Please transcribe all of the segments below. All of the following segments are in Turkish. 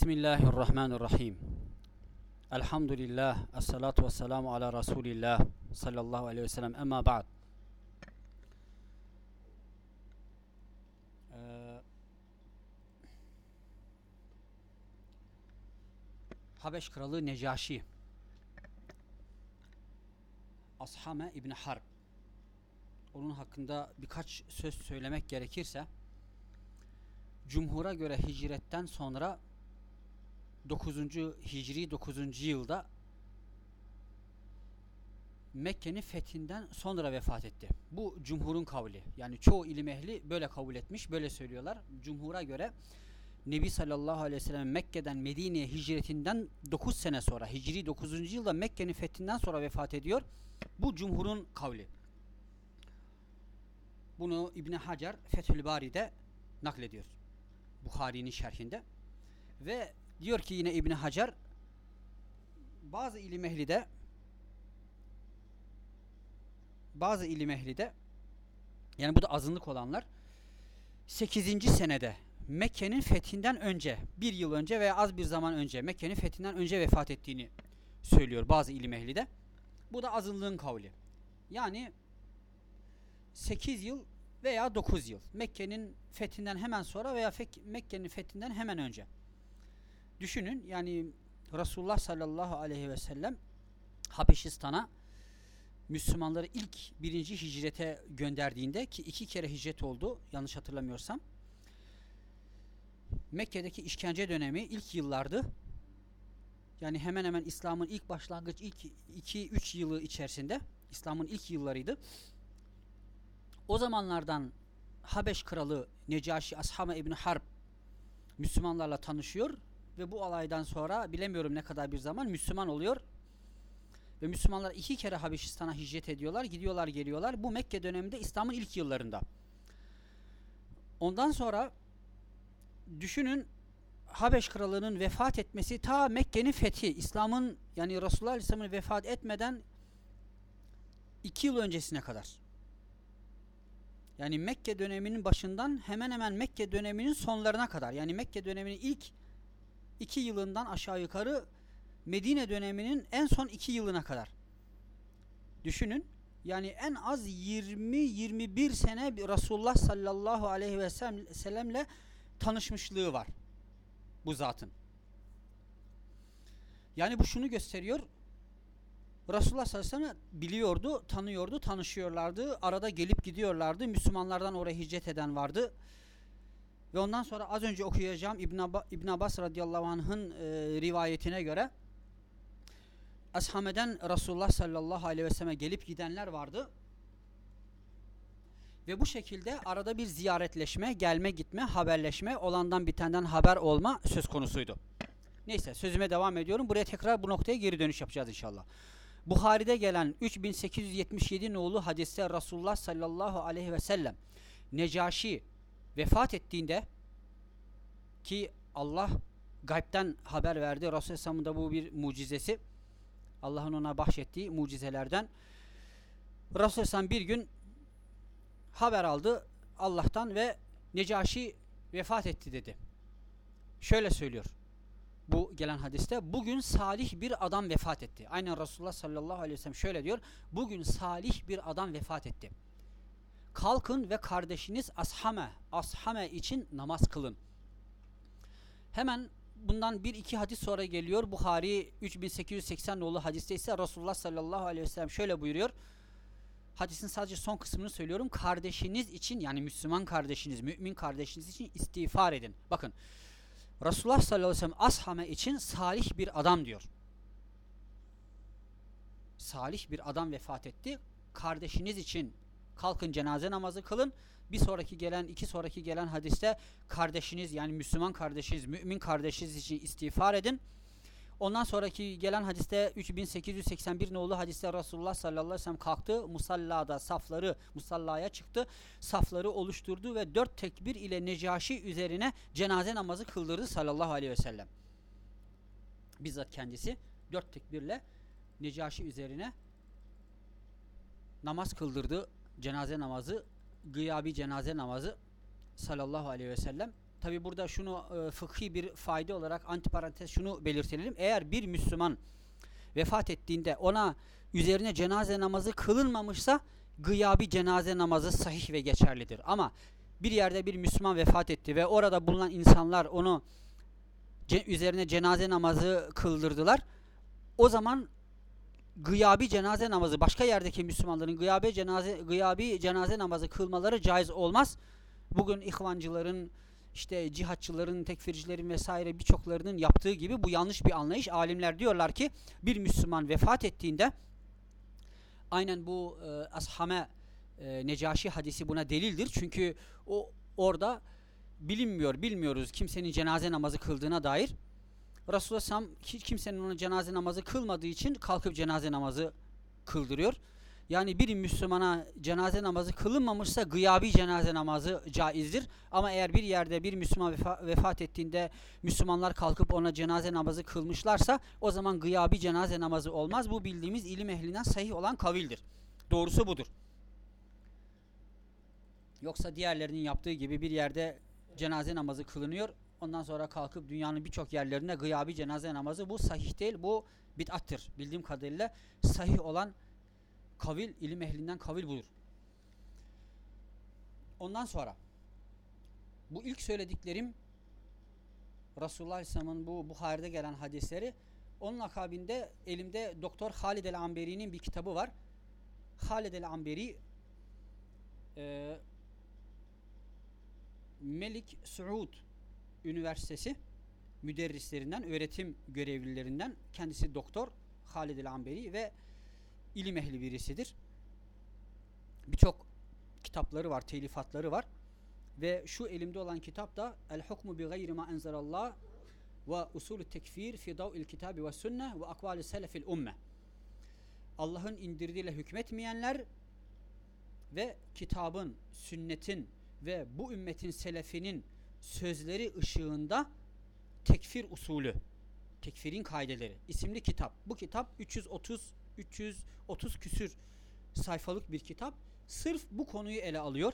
Bismillahirrahmanirrahim. Elhamdülillah. Esselatu vesselamu ala Resulillah. Sallallahu aleyhi ve sellem. Emma ba'd. Ee, Habeş kralı Necaşi. Ashame İbni Harb. Onun hakkında birkaç söz söylemek gerekirse Cumhur'a göre hicretten sonra 9. Hicri 9. yılda Mekke'nin fethinden sonra vefat etti. Bu cumhurun kavli. Yani çoğu ilim ehli böyle kabul etmiş, böyle söylüyorlar. Cumhur'a göre Nebi sallallahu aleyhi ve sellem Mekke'den Medine'ye hicretinden 9 sene sonra, Hicri 9. yılda Mekke'nin fethinden sonra vefat ediyor. Bu cumhurun kavli. Bunu İbni Hacer Fethül Bari'de naklediyor. Bukhari'nin şerhinde. Ve diyor ki yine İbni Hacer bazı ilim ehli de bazı ilim ehli de yani bu da azınlık olanlar 8. senede Mekke'nin fethinden önce bir yıl önce veya az bir zaman önce Mekke'nin fethinden önce vefat ettiğini söylüyor bazı ilim ehli de. Bu da azınlığın kavli. Yani 8 yıl veya 9 yıl. Mekke'nin fethinden hemen sonra veya Mekke'nin fethinden hemen önce. Düşünün yani Resulullah sallallahu aleyhi ve sellem Habeşistan'a Müslümanları ilk birinci hicrete gönderdiğinde ki iki kere hicret oldu yanlış hatırlamıyorsam. Mekke'deki işkence dönemi ilk yıllardı. Yani hemen hemen İslam'ın ilk başlangıç ilk 2-3 yılı içerisinde İslam'ın ilk yıllarıydı. O zamanlardan Habeş kralı Necaşi Ashame İbni Harp Müslümanlarla tanışıyor ve bu alaydan sonra bilemiyorum ne kadar bir zaman Müslüman oluyor. Ve Müslümanlar iki kere Habeşistan'a hicret ediyorlar. Gidiyorlar geliyorlar. Bu Mekke döneminde İslam'ın ilk yıllarında. Ondan sonra düşünün Habeş kralının vefat etmesi ta Mekke'nin fethi. İslam'ın yani Resulullah Aleyhisselam'ın vefat etmeden iki yıl öncesine kadar. Yani Mekke döneminin başından hemen hemen Mekke döneminin sonlarına kadar. Yani Mekke döneminin ilk iki yılından aşağı yukarı Medine döneminin en son iki yılına kadar. Düşünün. Yani en az 20-21 sene Resulullah sallallahu aleyhi ve sellemle tanışmışlığı var. Bu zatın. Yani bu şunu gösteriyor. Resulullah sallallahu aleyhi ve sellem biliyordu, tanıyordu, tanışıyorlardı. Arada gelip gidiyorlardı. Müslümanlardan oraya hicret eden vardı. Ve ondan sonra az önce okuyacağım İbn, Abba, İbn Abbas radıyallahu anh'ın e, rivayetine göre Ashame'den Resulullah sallallahu aleyhi ve selleme gelip gidenler vardı. Ve bu şekilde arada bir ziyaretleşme, gelme gitme, haberleşme, olandan bitenden haber olma söz konusuydu. Neyse sözüme devam ediyorum. Buraya tekrar bu noktaya geri dönüş yapacağız inşallah. Buhari'de gelen 3877 nolu hadiste Resulullah sallallahu aleyhi ve sellem Necaşi vefat ettiğinde ki Allah gaybden haber verdi. Resulullah da bu bir mucizesi. Allah'ın ona bahşettiği mucizelerden. Resulullah bir gün haber aldı Allah'tan ve Necaşi vefat etti dedi. Şöyle söylüyor bu gelen hadiste bugün salih bir adam vefat etti. Aynen Resulullah sallallahu aleyhi ve sellem şöyle diyor. Bugün salih bir adam vefat etti. Kalkın ve kardeşiniz Ashame, Ashame için namaz kılın. Hemen bundan bir iki hadis sonra geliyor. Buhari 3880 nolu hadiste ise Resulullah sallallahu aleyhi ve sellem şöyle buyuruyor. Hadisin sadece son kısmını söylüyorum. Kardeşiniz için yani Müslüman kardeşiniz, mümin kardeşiniz için istiğfar edin. Bakın Resulullah sallallahu aleyhi ve sellem ashame için salih bir adam diyor. Salih bir adam vefat etti. Kardeşiniz için kalkın cenaze namazı kılın. Bir sonraki gelen, iki sonraki gelen hadiste kardeşiniz yani Müslüman kardeşiniz, mümin kardeşiniz için istiğfar edin. Ondan sonraki gelen hadiste 3881 nolu hadiste Resulullah sallallahu aleyhi ve sellem kalktı. Musallada safları, musallaya çıktı. Safları oluşturdu ve dört tekbir ile Necaşi üzerine cenaze namazı kıldırdı sallallahu aleyhi ve sellem. Bizzat kendisi dört tekbirle Necaşi üzerine namaz kıldırdı. Cenaze namazı, gıyabi cenaze namazı sallallahu aleyhi ve sellem tabi burada şunu e, fıkhi bir fayda olarak antiparantez şunu belirtelim. Eğer bir Müslüman vefat ettiğinde ona üzerine cenaze namazı kılınmamışsa gıyabi cenaze namazı sahih ve geçerlidir. Ama bir yerde bir Müslüman vefat etti ve orada bulunan insanlar onu ce üzerine cenaze namazı kıldırdılar. O zaman gıyabi cenaze namazı başka yerdeki Müslümanların gıyabi cenaze gıyabi cenaze namazı kılmaları caiz olmaz. Bugün ihvancıların işte cihatçıların, tekfircilerin vesaire birçoklarının yaptığı gibi bu yanlış bir anlayış. Alimler diyorlar ki bir Müslüman vefat ettiğinde aynen bu e, ashame e, Necaşi hadisi buna delildir. Çünkü o orada bilinmiyor, bilmiyoruz kimsenin cenaze namazı kıldığına dair. Resulullah Sam hiç kimsenin ona cenaze namazı kılmadığı için kalkıp cenaze namazı kıldırıyor. Yani bir Müslümana cenaze namazı kılınmamışsa gıyabi cenaze namazı caizdir. Ama eğer bir yerde bir Müslüman vefa, vefat ettiğinde Müslümanlar kalkıp ona cenaze namazı kılmışlarsa o zaman gıyabi cenaze namazı olmaz. Bu bildiğimiz ilim ehlinden sahih olan kavildir. Doğrusu budur. Yoksa diğerlerinin yaptığı gibi bir yerde cenaze namazı kılınıyor. Ondan sonra kalkıp dünyanın birçok yerlerine gıyabi cenaze namazı bu sahih değil. Bu bid'attır. Bildiğim kadarıyla sahih olan kavil, ilim ehlinden kavil budur. Ondan sonra bu ilk söylediklerim Resulullah Aleyhisselam'ın bu Buhari'de gelen hadisleri onun akabinde elimde Doktor Halid el-Amberi'nin bir kitabı var. Halid el-Amberi e, Melik Suud Üniversitesi müderrislerinden, öğretim görevlilerinden kendisi doktor Halid el-Amberi ve ilim ehli birisidir. Birçok kitapları var, telifatları var. Ve şu elimde olan kitap da El Hukmu bi gayri ma enzelallah ve usulü tekfir fi dav'il kitabi ve sünne ve akvali selefil umme. Allah'ın indirdiğiyle hükmetmeyenler ve kitabın, sünnetin ve bu ümmetin selefinin sözleri ışığında tekfir usulü, tekfirin kaideleri isimli kitap. Bu kitap 330 330 küsür sayfalık bir kitap. Sırf bu konuyu ele alıyor.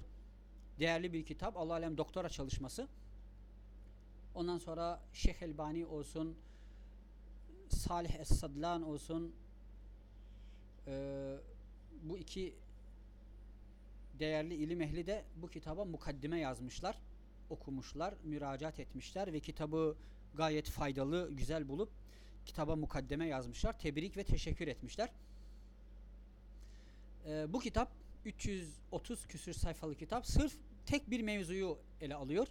Değerli bir kitap. Allah alem doktora çalışması. Ondan sonra Şeyh Elbani olsun, Salih Es-Sadlan olsun, e, bu iki değerli ilim ehli de bu kitaba mukaddime yazmışlar, okumuşlar, müracaat etmişler ve kitabı gayet faydalı, güzel bulup kitaba mukaddeme yazmışlar. Tebrik ve teşekkür etmişler. Ee, bu kitap 330 küsür sayfalı kitap sırf tek bir mevzuyu ele alıyor.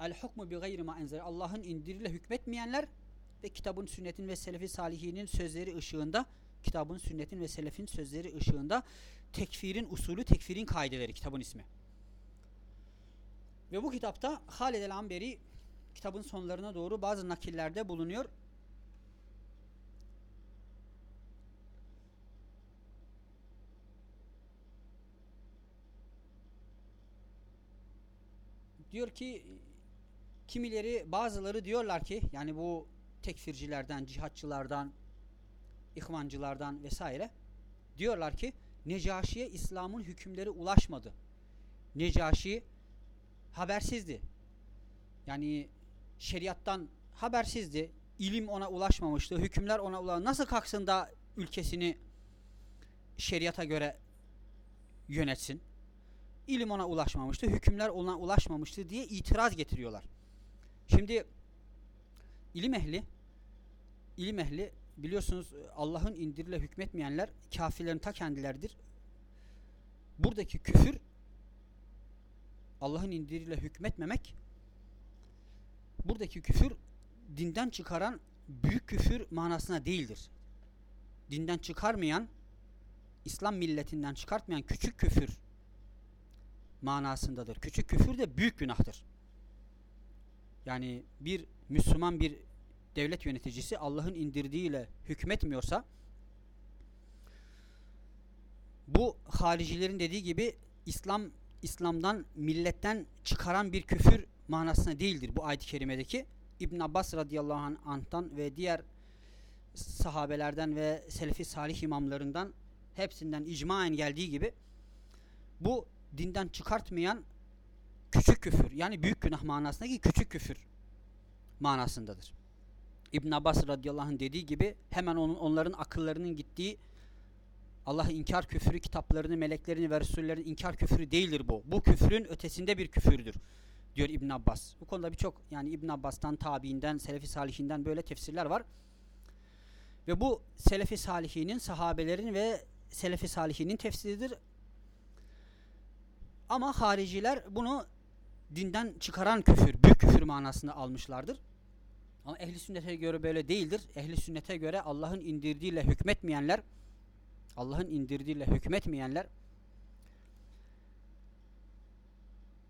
El hukmu bi gayri ma enzel. Allah'ın indiriyle hükmetmeyenler ve kitabın, sünnetin ve selefi salihinin sözleri ışığında kitabın, sünnetin ve selefin sözleri ışığında tekfirin usulü, tekfirin kaideleri kitabın ismi. Ve bu kitapta Halid el-Amberi kitabın sonlarına doğru bazı nakillerde bulunuyor. Diyor ki kimileri bazıları diyorlar ki yani bu tekfircilerden, cihatçılardan, ihvancılardan vesaire diyorlar ki Necaşi'ye İslam'ın hükümleri ulaşmadı. Necaşi habersizdi. Yani şeriattan habersizdi. İlim ona ulaşmamıştı. Hükümler ona ulaşmamıştı. Nasıl kalksın da ülkesini şeriata göre yönetsin? ilim ona ulaşmamıştı, hükümler ona ulaşmamıştı diye itiraz getiriyorlar. Şimdi ilim ehli ilim ehli biliyorsunuz Allah'ın indirile hükmetmeyenler kafirlerin ta kendileridir. Buradaki küfür Allah'ın indiriyle hükmetmemek buradaki küfür dinden çıkaran büyük küfür manasına değildir. Dinden çıkarmayan İslam milletinden çıkartmayan küçük küfür manasındadır. Küçük küfür de büyük günahtır. Yani bir Müslüman bir devlet yöneticisi Allah'ın indirdiğiyle hükmetmiyorsa bu haricilerin dediği gibi İslam İslam'dan milletten çıkaran bir küfür manasına değildir bu ayet-i kerimedeki. İbn Abbas radıyallahu anh'tan ve diğer sahabelerden ve selefi salih imamlarından hepsinden icmaen geldiği gibi bu dinden çıkartmayan küçük küfür yani büyük günah manasındaki küçük küfür manasındadır. İbn Abbas radıyallahu anh dediği gibi hemen onun onların akıllarının gittiği Allah inkar küfürü kitaplarını, meleklerini ve resullerin inkar küfürü değildir bu. Bu küfrün ötesinde bir küfürdür diyor İbn Abbas. Bu konuda birçok yani İbn Abbas'tan, tabiinden, selefi salihinden böyle tefsirler var. Ve bu selefi salihinin, sahabelerin ve selefi salihinin tefsiridir. Ama hariciler bunu dinden çıkaran küfür, büyük küfür manasında almışlardır. Ama ehli sünnete göre böyle değildir. Ehli sünnete göre Allah'ın indirdiğiyle hükmetmeyenler Allah'ın indirdiğiyle hükmetmeyenler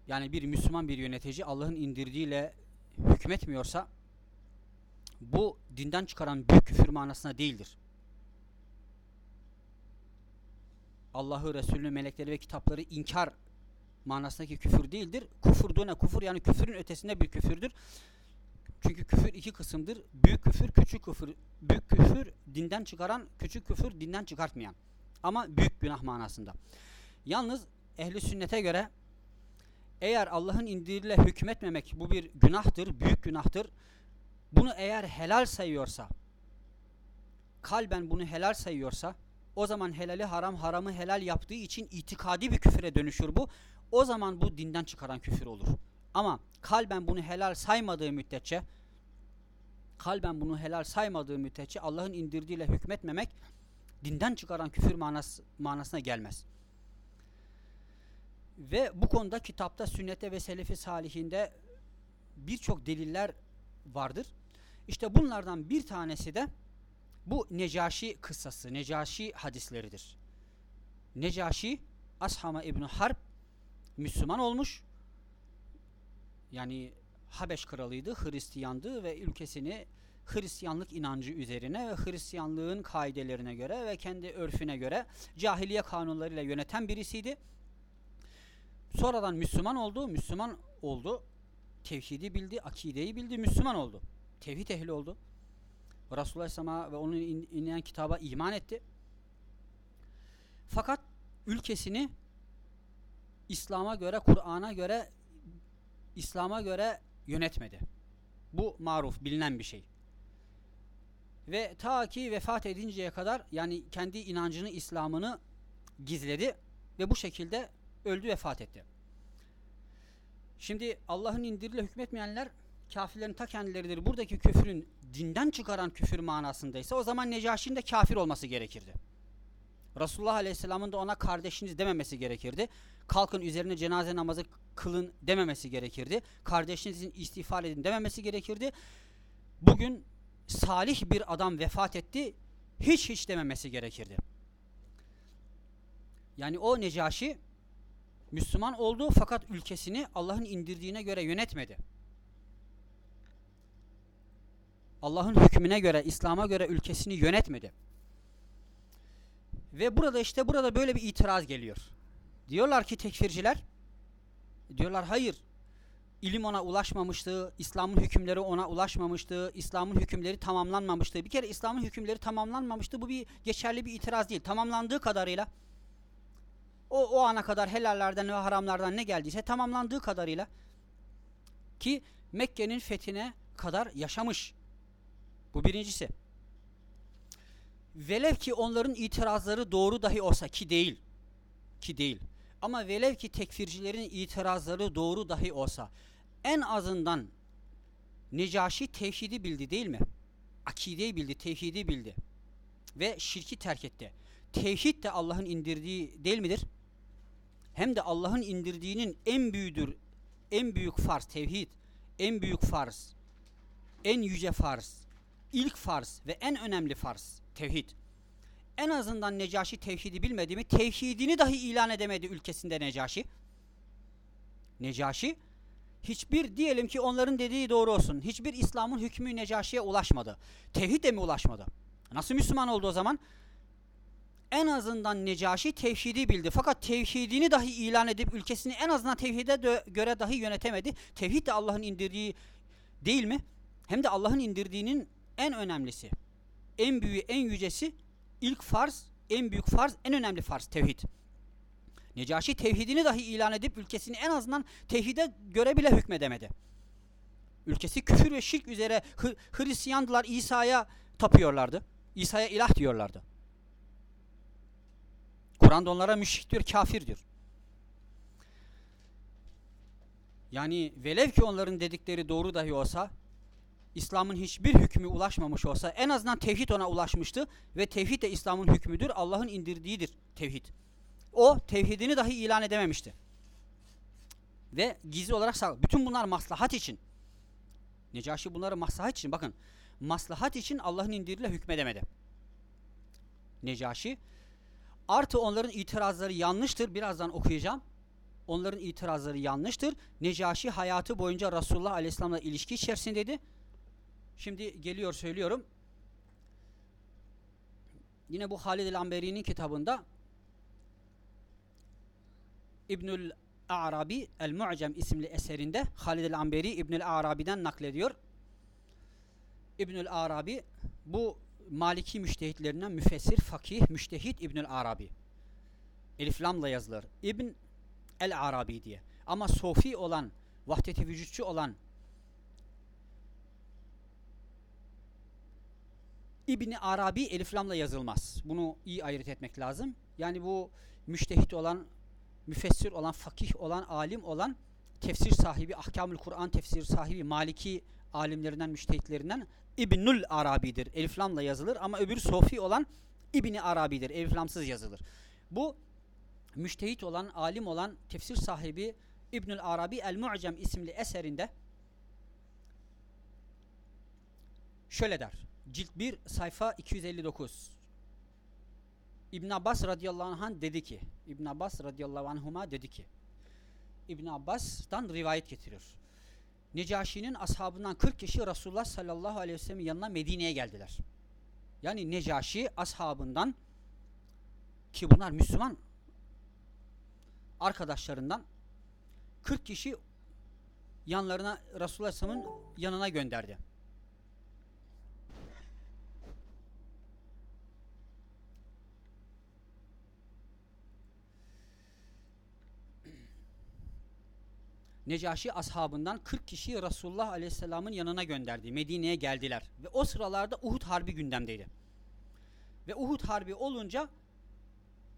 yani bir Müslüman bir yönetici Allah'ın indirdiğiyle hükmetmiyorsa bu dinden çıkaran büyük küfür manasına değildir. Allah'ı, Resulü, melekleri ve kitapları inkar manasındaki küfür değildir. Kufur ne kufur yani küfürün ötesinde bir küfürdür. Çünkü küfür iki kısımdır. Büyük küfür, küçük küfür. Büyük küfür dinden çıkaran, küçük küfür dinden çıkartmayan. Ama büyük günah manasında. Yalnız ehli sünnete göre eğer Allah'ın indiriyle hükmetmemek bu bir günahtır, büyük günahtır. Bunu eğer helal sayıyorsa, kalben bunu helal sayıyorsa, o zaman helali haram, haramı helal yaptığı için itikadi bir küfüre dönüşür bu. O zaman bu dinden çıkaran küfür olur. Ama kalben bunu helal saymadığı müddetçe kalben bunu helal saymadığı müddetçe Allah'ın indirdiğiyle hükmetmemek dinden çıkaran küfür manas, manasına gelmez. Ve bu konuda kitapta, sünnette ve selefi salihinde birçok deliller vardır. İşte bunlardan bir tanesi de bu Necaşi kıssası, Necaşi hadisleridir. Necaşi Ashama İbni Harp Müslüman olmuş yani Habeş kralıydı, Hristiyandı ve ülkesini Hristiyanlık inancı üzerine ve Hristiyanlığın kaidelerine göre ve kendi örfüne göre cahiliye kanunlarıyla yöneten birisiydi. Sonradan Müslüman oldu, Müslüman oldu. Tevhidi bildi, akideyi bildi, Müslüman oldu. Tevhid ehli oldu. Resulullah Aleyhisselam'a ve onun in, inen kitaba iman etti. Fakat ülkesini İslam'a göre, Kur'an'a göre İslam'a göre yönetmedi. Bu maruf, bilinen bir şey. Ve ta ki vefat edinceye kadar yani kendi inancını, İslam'ını gizledi ve bu şekilde öldü, vefat etti. Şimdi Allah'ın indiriyle hükmetmeyenler kafirlerin ta kendileridir. Buradaki küfrün dinden çıkaran küfür manasındaysa o zaman Necaşi'nin de kafir olması gerekirdi. Resulullah Aleyhisselam'ın da ona kardeşiniz dememesi gerekirdi. Kalkın üzerine cenaze namazı kılın dememesi gerekirdi. Kardeşinizin istiğfar edin dememesi gerekirdi. Bugün salih bir adam vefat etti. Hiç hiç dememesi gerekirdi. Yani o Necaşi Müslüman oldu fakat ülkesini Allah'ın indirdiğine göre yönetmedi. Allah'ın hükmüne göre, İslam'a göre ülkesini yönetmedi. Ve burada işte burada böyle bir itiraz geliyor. Diyorlar ki tekfirciler, diyorlar hayır, ilim ona ulaşmamıştı, İslam'ın hükümleri ona ulaşmamıştı, İslam'ın hükümleri tamamlanmamıştı. Bir kere İslam'ın hükümleri tamamlanmamıştı. Bu bir geçerli bir itiraz değil. Tamamlandığı kadarıyla o, o ana kadar helallerden ve haramlardan ne geldiyse tamamlandığı kadarıyla ki Mekke'nin fethine kadar yaşamış. Bu birincisi. Velev ki onların itirazları doğru dahi olsa ki değil. Ki değil. Ama velev ki tekfircilerin itirazları doğru dahi olsa en azından Necaşi tevhidi bildi değil mi? Akideyi bildi, tevhidi bildi. Ve şirki terk etti. Tevhid de Allah'ın indirdiği değil midir? Hem de Allah'ın indirdiğinin en büyüdür, en büyük farz tevhid, en büyük farz, en yüce farz, ilk farz ve en önemli farz tevhid. En azından Necaşi tevhidi bilmedi mi? Tevhidini dahi ilan edemedi ülkesinde Necaşi. Necaşi hiçbir diyelim ki onların dediği doğru olsun. Hiçbir İslam'ın hükmü Necaşi'ye ulaşmadı. Tevhid de mi ulaşmadı? Nasıl Müslüman oldu o zaman? En azından Necaşi tevhidi bildi. Fakat tevhidini dahi ilan edip ülkesini en azından tevhide göre dahi yönetemedi. Tevhid de Allah'ın indirdiği değil mi? Hem de Allah'ın indirdiğinin en önemlisi, en büyüğü, en yücesi ilk farz, en büyük farz, en önemli farz tevhid. Necaşi tevhidini dahi ilan edip ülkesini en azından tevhide göre bile hükmedemedi. Ülkesi küfür ve şirk üzere Hristiyandılar İsa'ya tapıyorlardı. İsa'ya ilah diyorlardı. Kur'an onlara müşrik diyor, kafir diyor. Yani velev ki onların dedikleri doğru dahi olsa İslam'ın hiçbir hükmü ulaşmamış olsa en azından tevhid ona ulaşmıştı ve tevhid de İslam'ın hükmüdür. Allah'ın indirdiğidir tevhid. O tevhidini dahi ilan edememişti. Ve gizli olarak sağ. Bütün bunlar maslahat için. Necaşi bunları maslahat için bakın. Maslahat için Allah'ın indiriyle hükmedemedi. Necaşi artı onların itirazları yanlıştır. Birazdan okuyacağım. Onların itirazları yanlıştır. Necaşi hayatı boyunca Resulullah Aleyhisselam'la ilişki içerisindeydi. Şimdi geliyor söylüyorum. Yine bu Halid el-Amberi'nin kitabında İbnül Arabi El-Mu'cem isimli eserinde Halid el-Amberi İbnül Arabi'den naklediyor. İbnül Arabi bu Maliki müştehitlerinden müfessir, fakih, müştehit İbnül Arabi. Elif yazılır. İbn el Arabi diye. Ama sofi olan, vahdeti vücutçu olan İbni Arabi eliflamla yazılmaz. Bunu iyi ayırt etmek lazım. Yani bu müştehit olan, müfessir olan, fakih olan, alim olan, tefsir sahibi, ahkamül Kur'an tefsir sahibi, Maliki alimlerinden, müştehitlerinden İbnül Arabi'dir. Eliflamla yazılır ama öbür Sofi olan İbni Arabi'dir. Eliflamsız yazılır. Bu müştehit olan, alim olan, tefsir sahibi İbnül Arabi El-Mu'cem isimli eserinde şöyle der. Cilt 1 sayfa 259. İbn Abbas radıyallahu anh dedi ki İbn Abbas radıyallahu anhuma dedi ki İbn Abbas'tan rivayet getiriyor. Necaşi'nin ashabından 40 kişi Resulullah sallallahu aleyhi ve sellem'in yanına Medine'ye geldiler. Yani Necaşi ashabından ki bunlar Müslüman arkadaşlarından 40 kişi yanlarına Resulullah sallallahu yanına gönderdi. Necaşi ashabından 40 kişi Resulullah Aleyhisselam'ın yanına gönderdi. Medine'ye geldiler. Ve o sıralarda Uhud Harbi gündemdeydi. Ve Uhud Harbi olunca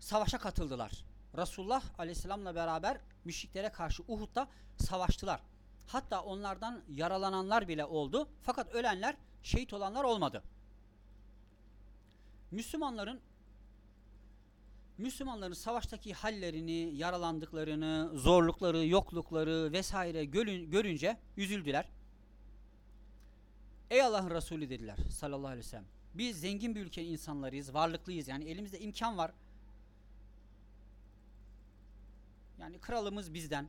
savaşa katıldılar. Resulullah Aleyhisselam'la beraber müşriklere karşı Uhud'da savaştılar. Hatta onlardan yaralananlar bile oldu. Fakat ölenler, şehit olanlar olmadı. Müslümanların Müslümanların savaştaki hallerini, yaralandıklarını, zorlukları, yoklukları vesaire görünce üzüldüler. Ey Allah'ın Resulü dediler sallallahu aleyhi ve sellem. Biz zengin bir ülkenin insanlarıyız, varlıklıyız. Yani elimizde imkan var. Yani kralımız bizden.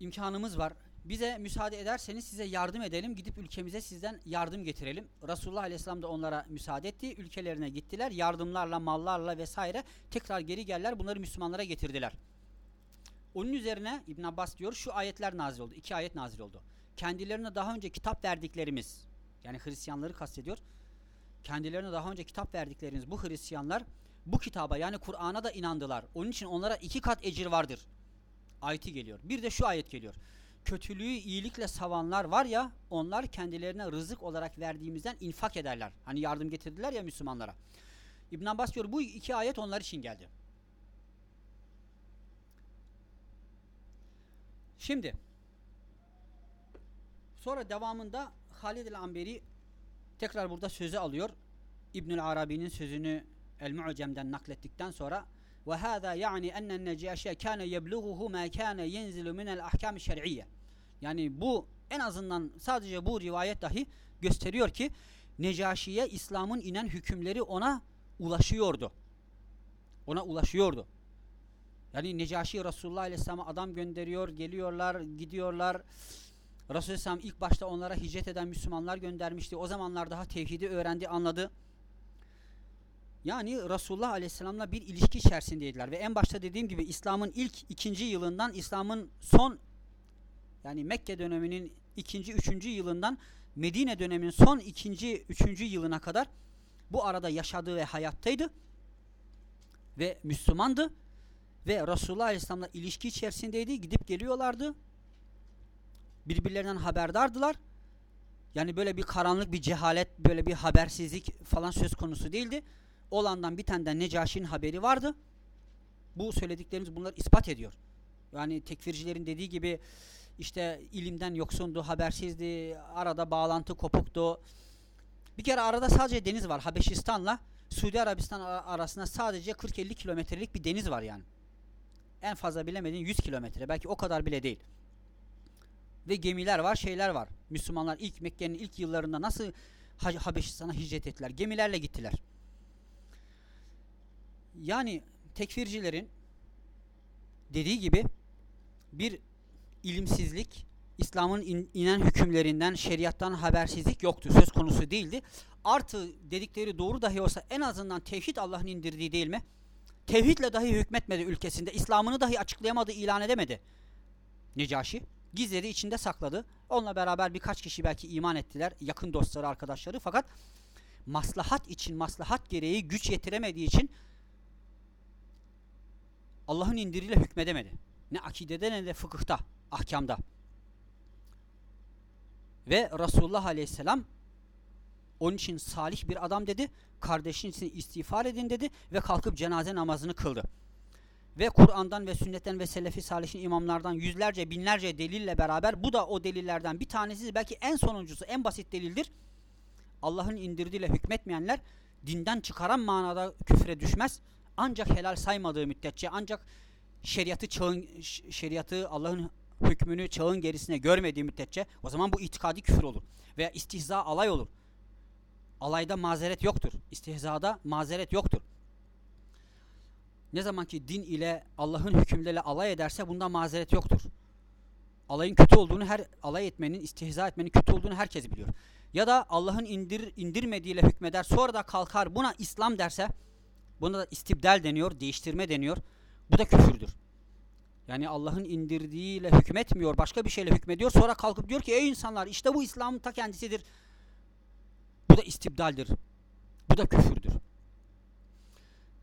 İmkanımız var bize müsaade ederseniz size yardım edelim. Gidip ülkemize sizden yardım getirelim. Resulullah Aleyhisselam da onlara müsaade etti. Ülkelerine gittiler. Yardımlarla, mallarla vesaire tekrar geri geldiler. Bunları Müslümanlara getirdiler. Onun üzerine İbn Abbas diyor şu ayetler nazil oldu. İki ayet nazil oldu. Kendilerine daha önce kitap verdiklerimiz yani Hristiyanları kastediyor. Kendilerine daha önce kitap verdiklerimiz bu Hristiyanlar bu kitaba yani Kur'an'a da inandılar. Onun için onlara iki kat ecir vardır. Ayeti geliyor. Bir de şu ayet geliyor kötülüğü iyilikle savanlar var ya onlar kendilerine rızık olarak verdiğimizden infak ederler. Hani yardım getirdiler ya Müslümanlara. İbn Abbas diyor bu iki ayet onlar için geldi. Şimdi sonra devamında Halid el-Amberi tekrar burada sözü alıyor. İbnül Arabi'nin sözünü El-Mu'cem'den naklettikten sonra وهذا يعني أن النجاشي كان يبلغه ما كان ينزل من الأحكام الشرعية yani bu en azından sadece bu rivayet dahi gösteriyor ki Necaşi'ye İslam'ın inen hükümleri ona ulaşıyordu. Ona ulaşıyordu. Yani Necaşi Resulullah Aleyhisselam'a adam gönderiyor, geliyorlar, gidiyorlar. Resulullah Aleyhisselam ilk başta onlara hicret eden Müslümanlar göndermişti. O zamanlar daha tevhidi öğrendi, anladı. Yani Resulullah Aleyhisselam'la bir ilişki içerisindeydiler. Ve en başta dediğim gibi İslam'ın ilk ikinci yılından İslam'ın son yani Mekke döneminin ikinci, üçüncü yılından Medine döneminin son ikinci, üçüncü yılına kadar bu arada yaşadığı ve hayattaydı. ve Müslümandı ve Resulullah Aleyhisselam'la ilişki içerisindeydi. Gidip geliyorlardı. Birbirlerinden haberdardılar. Yani böyle bir karanlık bir cehalet, böyle bir habersizlik falan söz konusu değildi. Olandan bitenden Necaşi'nin haberi vardı. Bu söylediklerimiz bunlar ispat ediyor. Yani tekfircilerin dediği gibi işte ilimden yoksundu, habersizdi, arada bağlantı kopuktu. Bir kere arada sadece deniz var. Habeşistan'la Suudi Arabistan arasında sadece 40-50 kilometrelik bir deniz var yani. En fazla bilemediğin 100 kilometre. Belki o kadar bile değil. Ve gemiler var, şeyler var. Müslümanlar ilk Mekke'nin ilk yıllarında nasıl Habeşistan'a hicret ettiler? Gemilerle gittiler. Yani tekfircilerin dediği gibi bir ilimsizlik, İslam'ın in, inen hükümlerinden, şeriattan habersizlik yoktu. Söz konusu değildi. Artı dedikleri doğru dahi olsa en azından tevhid Allah'ın indirdiği değil mi? Tevhidle dahi hükmetmedi ülkesinde. İslam'ını dahi açıklayamadı, ilan edemedi. Necaşi gizledi, içinde sakladı. Onunla beraber birkaç kişi belki iman ettiler. Yakın dostları, arkadaşları. Fakat maslahat için, maslahat gereği güç yetiremediği için Allah'ın indiriyle hükmedemedi. Ne akidede ne de fıkıhta, ahkamda. Ve Resulullah Aleyhisselam onun için salih bir adam dedi. Kardeşin için istiğfar edin dedi ve kalkıp cenaze namazını kıldı. Ve Kur'an'dan ve sünnetten ve selefi salihin imamlardan yüzlerce binlerce delille beraber bu da o delillerden bir tanesi belki en sonuncusu en basit delildir. Allah'ın indirdiğiyle hükmetmeyenler dinden çıkaran manada küfre düşmez. Ancak helal saymadığı müddetçe ancak şeriatı çağın şeriatı Allah'ın hükmünü çağın gerisine görmediği müddetçe o zaman bu itikadi küfür olur. Veya istihza alay olur. Alayda mazeret yoktur. İstihzada mazeret yoktur. Ne zaman ki din ile Allah'ın hükümleriyle alay ederse bunda mazeret yoktur. Alayın kötü olduğunu her alay etmenin, istihza etmenin kötü olduğunu herkes biliyor. Ya da Allah'ın indir indirmediğiyle hükmeder, sonra da kalkar buna İslam derse buna da istibdal deniyor, değiştirme deniyor. Bu da küfürdür. Yani Allah'ın indirdiğiyle hükmetmiyor, başka bir şeyle hükmediyor. Sonra kalkıp diyor ki ey insanlar işte bu İslam'ın ta kendisidir. Bu da istibdaldir. Bu da küfürdür.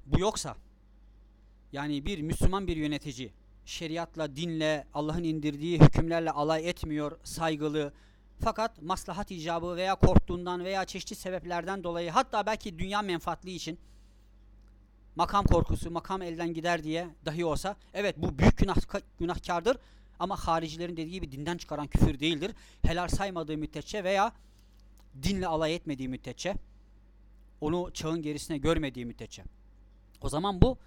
Bu yoksa yani bir Müslüman bir yönetici şeriatla, dinle, Allah'ın indirdiği hükümlerle alay etmiyor, saygılı. Fakat maslahat icabı veya korktuğundan veya çeşitli sebeplerden dolayı hatta belki dünya menfaatli için makam korkusu, makam elden gider diye dahi olsa evet bu büyük günah, günahkardır ama haricilerin dediği gibi dinden çıkaran küfür değildir. Helal saymadığı müddetçe veya dinle alay etmediği müddetçe onu çağın gerisine görmediği müddetçe. O zaman bu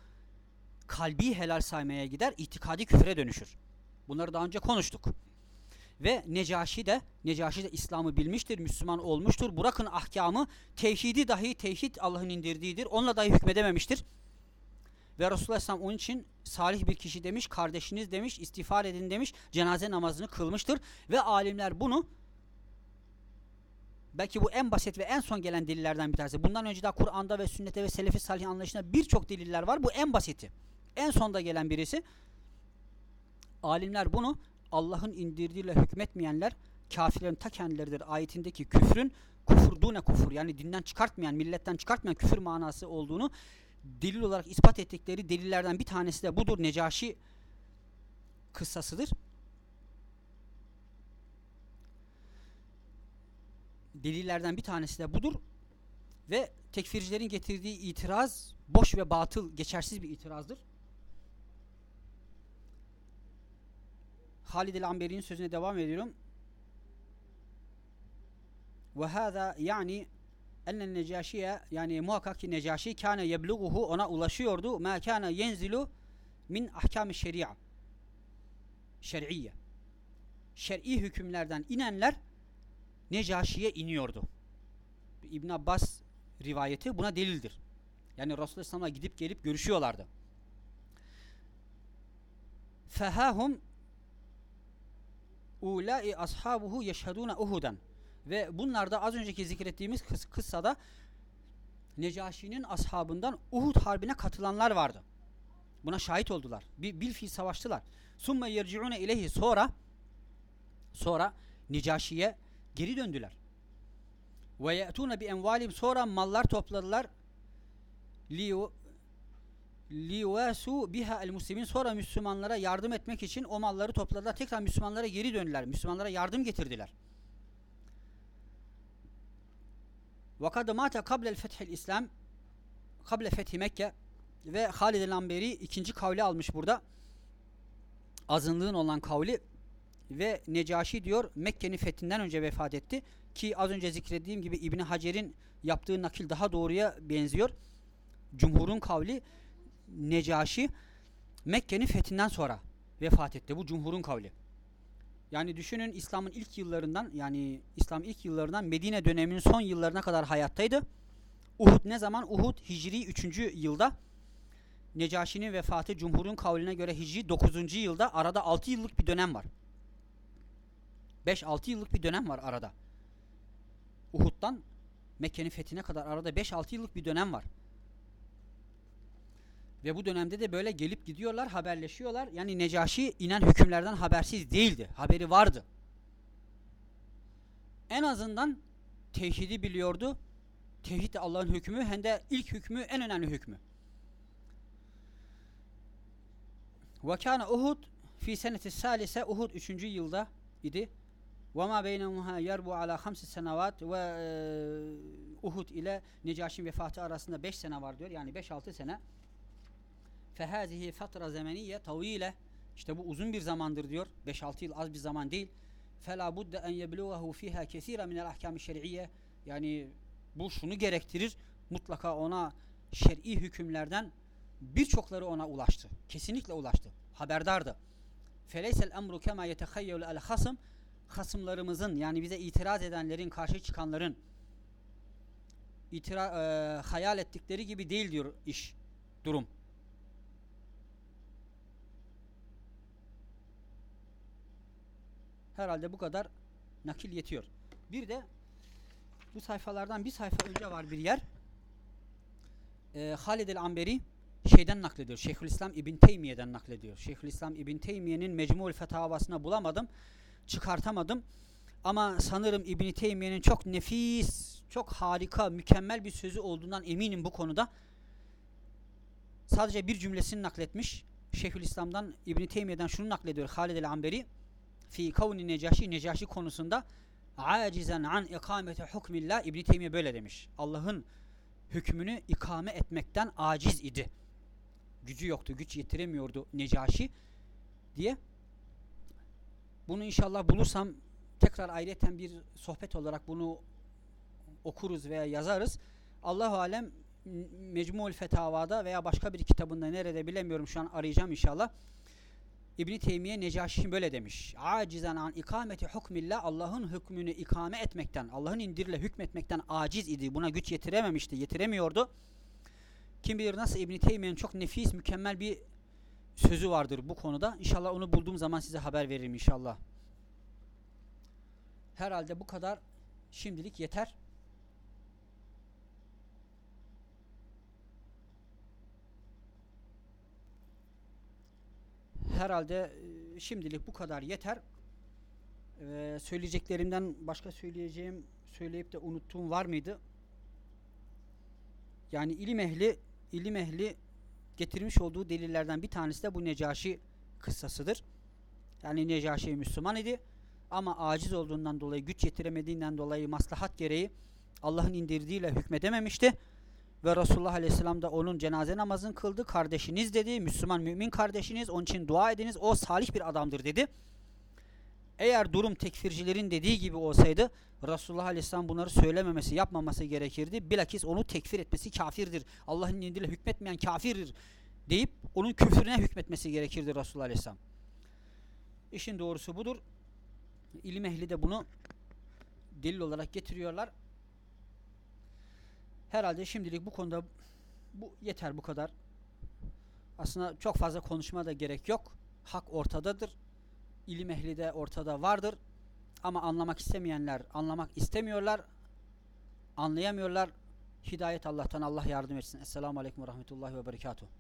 kalbi helal saymaya gider, itikadi küfre dönüşür. Bunları daha önce konuştuk. Ve Necaşi de Necaşi de İslam'ı bilmiştir, Müslüman olmuştur. Bırakın ahkamı, tevhidi dahi tevhid Allah'ın indirdiğidir. Onunla dahi hükmedememiştir. Ve Resulullah Aleyhisselam onun için salih bir kişi demiş, kardeşiniz demiş, istiğfar edin demiş, cenaze namazını kılmıştır. Ve alimler bunu belki bu en basit ve en son gelen delillerden bir tanesi. Bundan önce de Kur'an'da ve sünnete ve selefi salih anlayışında birçok deliller var. Bu en basiti. En sonda gelen birisi. Alimler bunu Allah'ın indirdiğiyle hükmetmeyenler kafirlerin ta kendileridir. Ayetindeki küfrün kufurdune kufur yani dinden çıkartmayan, milletten çıkartmayan küfür manası olduğunu delil olarak ispat ettikleri delillerden bir tanesi de budur. Necaşi kıssasıdır. Delillerden bir tanesi de budur. Ve tekfircilerin getirdiği itiraz boş ve batıl, geçersiz bir itirazdır. Halid el-Amberi'nin sözüne devam ediyorum. Ve hâzâ yani enne necaşiye yani muhakkak ki necaşi kâne yebluguhu ona ulaşıyordu ma kâne yenzilu min ahkam şeria şer'iyye şer'i hükümlerden inenler Necaşi'ye iniyordu. İbn Abbas rivayeti buna delildir. Yani Resulullah gidip gelip görüşüyorlardı. Fehahum ulai ashabuhu yeşhedune uhudan ve bunlar da az önceki zikrettiğimiz kıs kıssada Necaşi'nin ashabından Uhud harbine katılanlar vardı. Buna şahit oldular. Bir bilfil savaştılar. Summe yerciune ileyhi sonra sonra Necaşi'ye geri döndüler. Ve ye'tune bi envalim sonra mallar topladılar. Li livasu biha el muslimin sonra Müslümanlara yardım etmek için o malları topladılar. Tekrar Müslümanlara geri döndüler. Müslümanlara yardım getirdiler. Kad mate kablel fethil İslam kable fethi Mekke ve Halid el Amberi ikinci kavli almış burada. Azınlığın olan kavli ve Necaşi diyor Mekke'nin fethinden önce vefat etti ki az önce zikrediğim gibi İbni Hacer'in yaptığı nakil daha doğruya benziyor. Cumhurun kavli Necaşi Mekke'nin fethinden sonra vefat etti. Bu cumhurun kavli. Yani düşünün İslam'ın ilk yıllarından yani İslam ilk yıllarından Medine döneminin son yıllarına kadar hayattaydı. Uhud ne zaman? Uhud Hicri 3. yılda. Necaşi'nin vefatı Cumhur'un kavline göre Hicri 9. yılda arada 6 yıllık bir dönem var. 5-6 yıllık bir dönem var arada. Uhud'dan Mekke'nin fethine kadar arada 5-6 yıllık bir dönem var. Ve bu dönemde de böyle gelip gidiyorlar, haberleşiyorlar. Yani Necaşi inen hükümlerden habersiz değildi. Haberi vardı. En azından tevhidi biliyordu. Tevhid Allah'ın hükmü hem de ilk hükmü en önemli hükmü. Ve Uhud fi seneti salise Uhud 3. yılda idi. Ve ma beynehuha yerbu ala hamsi senevat ve e, Uhud ile Necaşi'nin vefatı arasında 5 sene var diyor. Yani 5-6 sene. Fehazihi fatra zemeniye tavile işte bu uzun bir zamandır diyor. 5-6 yıl az bir zaman değil. Fela budde en yebluğahu fiha kesira minel ahkam şer'iyye yani bu şunu gerektirir. Mutlaka ona şer'i hükümlerden birçokları ona ulaştı. Kesinlikle ulaştı. Haberdardı. Feleysel emru kema yetehayyelu el hasım hasımlarımızın yani bize itiraz edenlerin, karşı çıkanların itira, e, hayal ettikleri gibi değil diyor iş, durum. Herhalde bu kadar nakil yetiyor. Bir de bu sayfalardan bir sayfa önce var bir yer. Ee, Halid el-Amberi şeyden naklediyor. Şeyhülislam İbn Teymiye'den naklediyor. Şeyhülislam İbn Teymiye'nin Mecmu'l Fetavasına bulamadım. Çıkartamadım. Ama sanırım İbn Teymiye'nin çok nefis, çok harika, mükemmel bir sözü olduğundan eminim bu konuda. Sadece bir cümlesini nakletmiş. Şeyhülislam'dan İbn Teymiye'den şunu naklediyor Halid el-Amberi fi kavni necaşi necaşi konusunda acizen an ikamete hukmillah İbn Teymiye böyle demiş. Allah'ın hükmünü ikame etmekten aciz idi. Gücü yoktu, güç yetiremiyordu Necaşi diye. Bunu inşallah bulursam tekrar ayrıyeten bir sohbet olarak bunu okuruz veya yazarız. Allahu alem Mecmu'l Fetavada veya başka bir kitabında nerede bilemiyorum şu an arayacağım inşallah. İbn Teymiye Necaşi böyle demiş. Acizan an ikameti hukmillah Allah'ın hükmünü ikame etmekten, Allah'ın indirle hükmetmekten aciz idi. Buna güç yetirememişti, yetiremiyordu. Kim bilir nasıl İbn Teymiye'nin çok nefis, mükemmel bir sözü vardır bu konuda. İnşallah onu bulduğum zaman size haber veririm inşallah. Herhalde bu kadar şimdilik yeter. Herhalde e, şimdilik bu kadar yeter. Ee, söyleyeceklerimden başka söyleyeceğim, söyleyip de unuttuğum var mıydı? Yani ilim ehli, ilim ehli getirmiş olduğu delillerden bir tanesi de bu Necaşi kıssasıdır. Yani Necaşi Müslüman idi ama aciz olduğundan dolayı, güç yetiremediğinden dolayı maslahat gereği Allah'ın indirdiğiyle hükmedememişti ve Resulullah Aleyhisselam da onun cenaze namazını kıldı. Kardeşiniz dedi. Müslüman mümin kardeşiniz. Onun için dua ediniz. O salih bir adamdır dedi. Eğer durum tekfircilerin dediği gibi olsaydı Resulullah Aleyhisselam bunları söylememesi, yapmaması gerekirdi. Bilakis onu tekfir etmesi kafirdir. Allah'ın indiyle hükmetmeyen kafirdir deyip onun küfrüne hükmetmesi gerekirdi Resulullah Aleyhisselam. İşin doğrusu budur. İlim ehli de bunu delil olarak getiriyorlar. Herhalde şimdilik bu konuda bu yeter bu kadar. Aslında çok fazla konuşma da gerek yok. Hak ortadadır. İlim ehli de ortada vardır. Ama anlamak istemeyenler anlamak istemiyorlar. Anlayamıyorlar. Hidayet Allah'tan Allah yardım etsin. Esselamu Aleyküm ve Rahmetullahi ve Berekatuhu.